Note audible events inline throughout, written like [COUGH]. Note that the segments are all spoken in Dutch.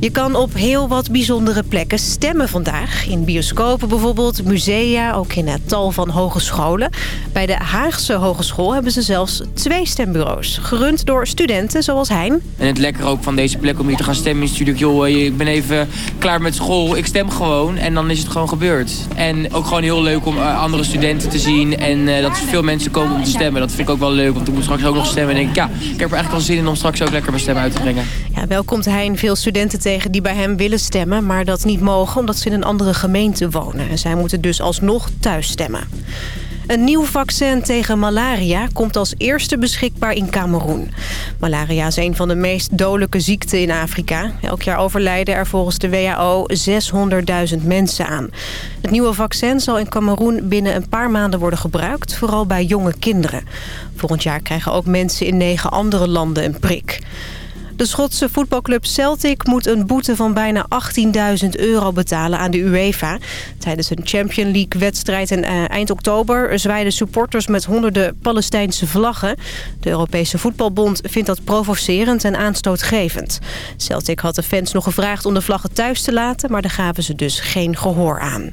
Je kan op heel wat bijzondere plekken stemmen vandaag. In bioscopen bijvoorbeeld, musea, ook in het tal van hogescholen. Bij de Haagse Hogeschool hebben ze zelfs twee stembureaus. Gerund door studenten zoals Hein. En het lekker ook van deze plek om hier te gaan stemmen is natuurlijk... joh, ik ben even klaar met school, ik stem gewoon en dan is het gewoon gebeurd. En ook gewoon heel leuk om eh, andere studenten te zien en uh, dat veel mensen komen om te stemmen. Dat vind ik ook wel leuk, want ik moet straks ook nog stemmen. En denk ik, ja, ik heb er echt wel zin in om straks ook lekker mijn stem uit te brengen. Ja, wel komt Hein veel studenten tegen die bij hem willen stemmen... maar dat niet mogen omdat ze in een andere gemeente wonen. En zij moeten dus alsnog thuis stemmen. Een nieuw vaccin tegen malaria komt als eerste beschikbaar in Cameroen. Malaria is een van de meest dodelijke ziekten in Afrika. Elk jaar overlijden er volgens de WHO 600.000 mensen aan. Het nieuwe vaccin zal in Cameroen binnen een paar maanden worden gebruikt... vooral bij jonge kinderen. Volgend jaar krijgen ook mensen in negen andere landen een prik. De Schotse voetbalclub Celtic moet een boete van bijna 18.000 euro betalen aan de UEFA. Tijdens een Champion League-wedstrijd in uh, eind oktober zwaaiden supporters met honderden Palestijnse vlaggen. De Europese Voetbalbond vindt dat provocerend en aanstootgevend. Celtic had de fans nog gevraagd om de vlaggen thuis te laten, maar daar gaven ze dus geen gehoor aan.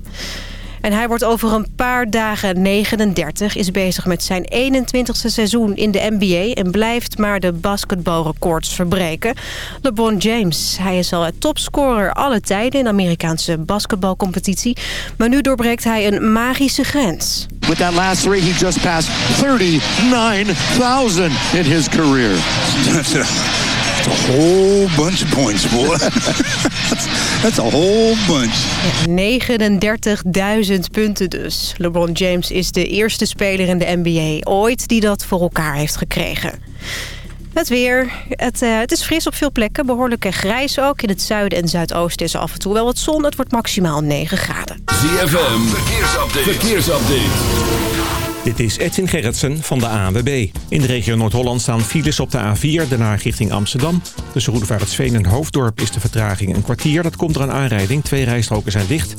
En hij wordt over een paar dagen 39, is bezig met zijn 21ste seizoen in de NBA... en blijft maar de basketbalrecords verbreken. LeBron James, hij is al het topscorer alle tijden in de Amerikaanse basketbalcompetitie. Maar nu doorbreekt hij een magische grens. With that last three, he just passed 39,000 in his career. [LAUGHS] a whole bunch of points, boy. [LAUGHS] That's a whole bunch. 39.000 punten dus. LeBron James is de eerste speler in de NBA ooit die dat voor elkaar heeft gekregen. Het weer. Het, uh, het, is fris op veel plekken. Behoorlijk grijs ook. In het zuiden en zuidoosten is er af en toe wel wat zon. Het wordt maximaal 9 graden. ZFM. Verkeersupdate. Verkeersupdate. Dit is Edwin Gerritsen van de ANWB. In de regio Noord-Holland staan files op de A4, daarna richting Amsterdam. Tussen Roedevaartsveen en Hoofddorp is de vertraging een kwartier. Dat komt er een aanrijding, twee rijstroken zijn dicht.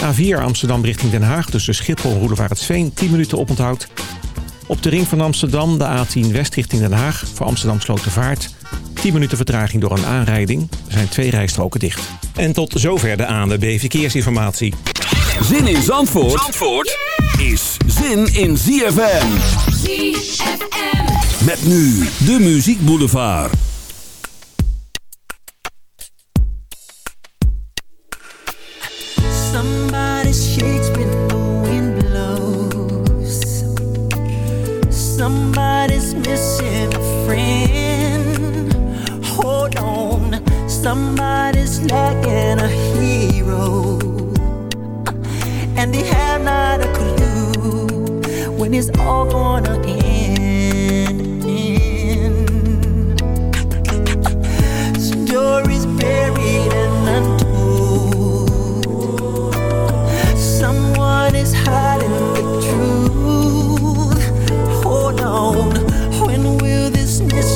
A4 Amsterdam richting Den Haag tussen Schiphol en Roedevaartsveen 10 minuten oponthoud. Op de ring van Amsterdam de A10 West richting Den Haag voor Amsterdam Slotervaart. 10 minuten vertraging door een aanrijding. Er zijn twee rijstroken dicht. En tot zover de ANWB Verkeersinformatie. Zin in Zandvoort, Zandvoort is zin in ZFM. ZFM. Met nu de Muziek Boulevard. Somebody shakes when the wind blows. Somebody's missing a friend. Somebody's lacking a hero. And they have not a clue when it's all gonna end. Stories buried and untold. Someone is hiding the truth. Hold on, when will this mystery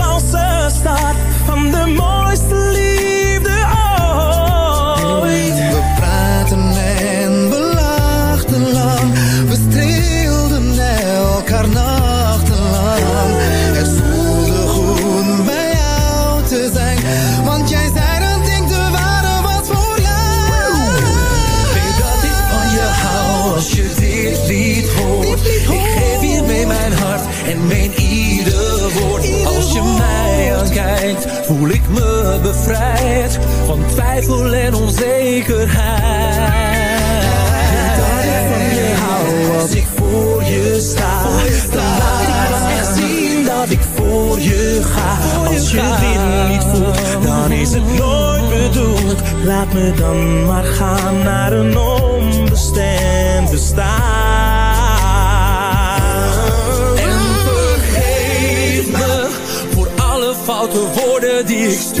twijfel en onzekerheid. Dat ik van je hou als ik voor je sta. Dan laat ik pas echt zien dat ik voor je ga. Als je dit niet voelt, dan is het nooit bedoeld. Laat me dan maar gaan naar een onbestemd bestaan. Voor foute woorden die ik stuurde.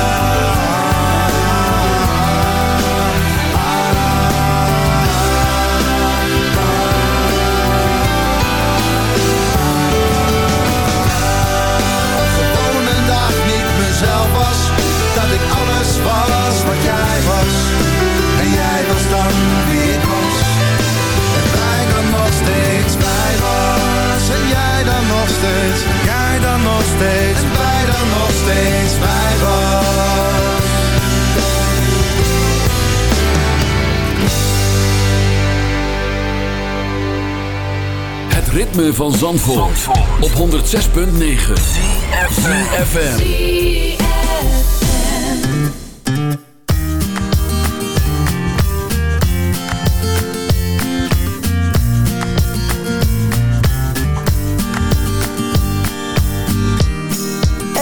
steeds. Jij dan nog steeds. En wij dan nog steeds. Bij was Het ritme van Zandvoort, op 106.9 FM.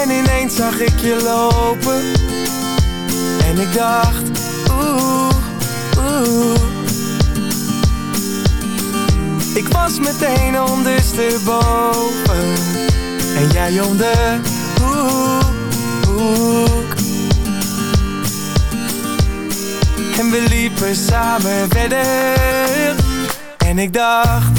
En ineens zag ik je lopen. En ik dacht Oeh, oeh. Ik was meteen ondersteboven. En jij om de hoek, hoek En we liepen samen verder. En ik dacht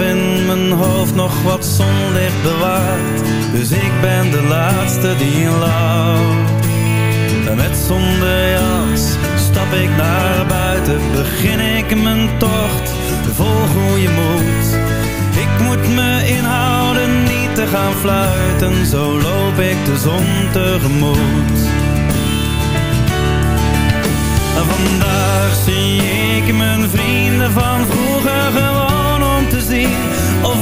in mijn hoofd nog wat zonlicht bewaard. Dus ik ben de laatste die lacht En met zonder jas stap ik naar buiten. Begin ik mijn tocht vol goede moed ik moet me inhouden niet te gaan fluiten, zo loop ik de zon tegemoet. En vandaag zie ik mijn vrienden van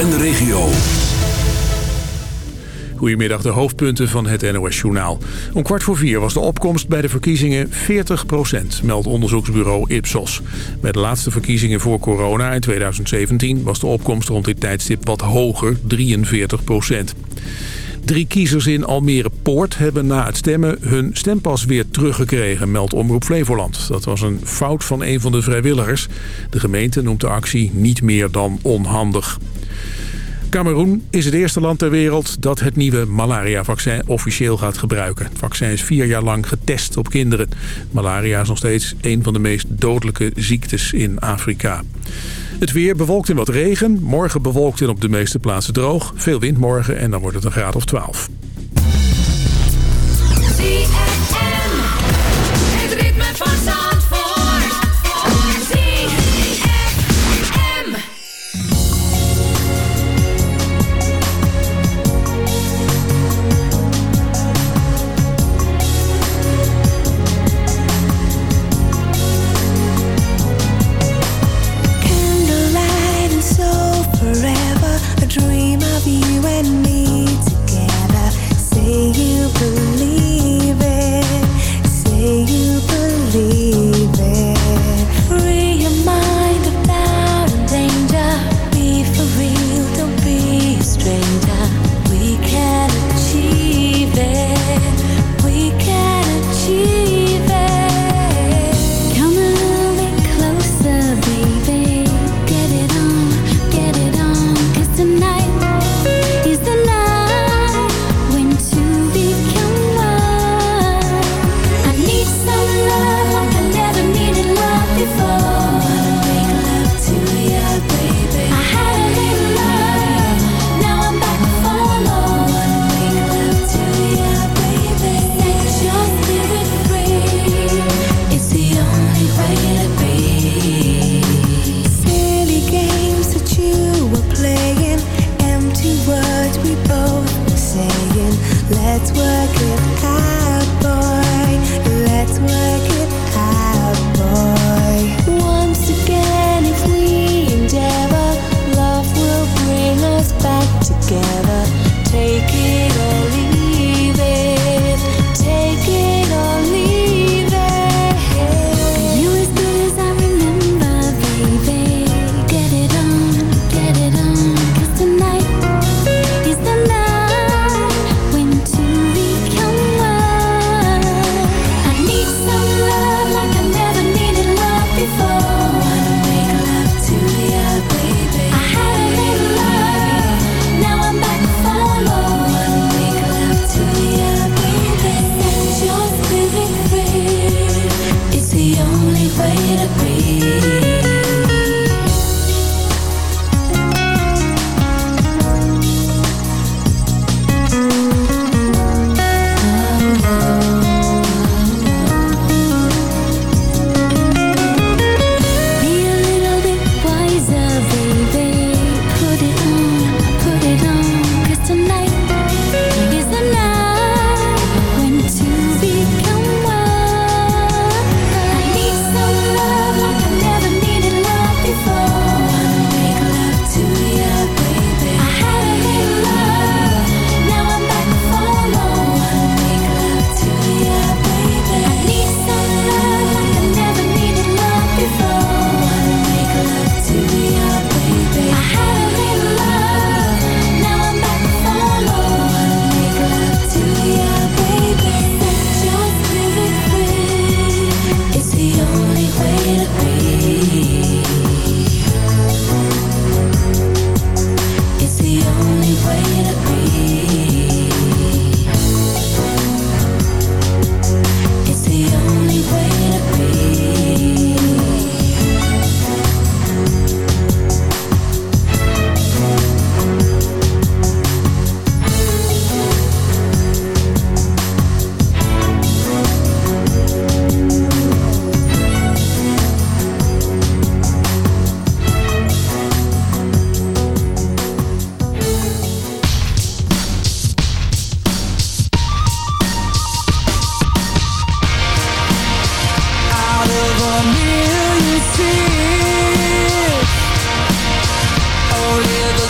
en de regio. Goedemiddag, de hoofdpunten van het NOS-journaal. Om kwart voor vier was de opkomst bij de verkiezingen 40 meldt onderzoeksbureau Ipsos. Bij de laatste verkiezingen voor corona in 2017 was de opkomst rond dit tijdstip wat hoger, 43 Drie kiezers in Almere Poort hebben na het stemmen hun stempas weer teruggekregen, meldt Omroep Flevoland. Dat was een fout van een van de vrijwilligers. De gemeente noemt de actie niet meer dan onhandig. Cameroen is het eerste land ter wereld dat het nieuwe malaria-vaccin officieel gaat gebruiken. Het vaccin is vier jaar lang getest op kinderen. Malaria is nog steeds een van de meest dodelijke ziektes in Afrika. Het weer bewolkt in wat regen. Morgen bewolkt en op de meeste plaatsen droog. Veel wind morgen en dan wordt het een graad of 12.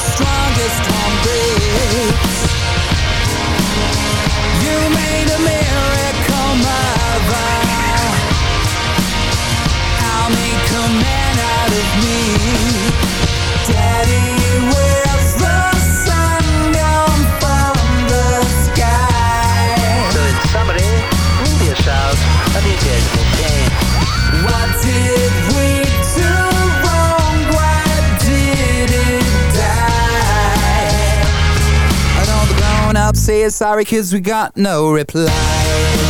strongest one breaks You made a miracle mother. I'll make a man out of me. Daddy, you will saying sorry cause we got no reply.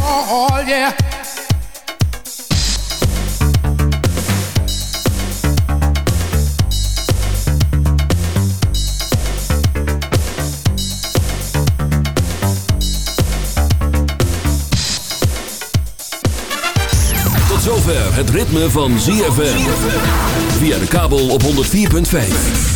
Oh, oh yeah. Tot zover het ritme van ZFM. Via de kabel op 104.5.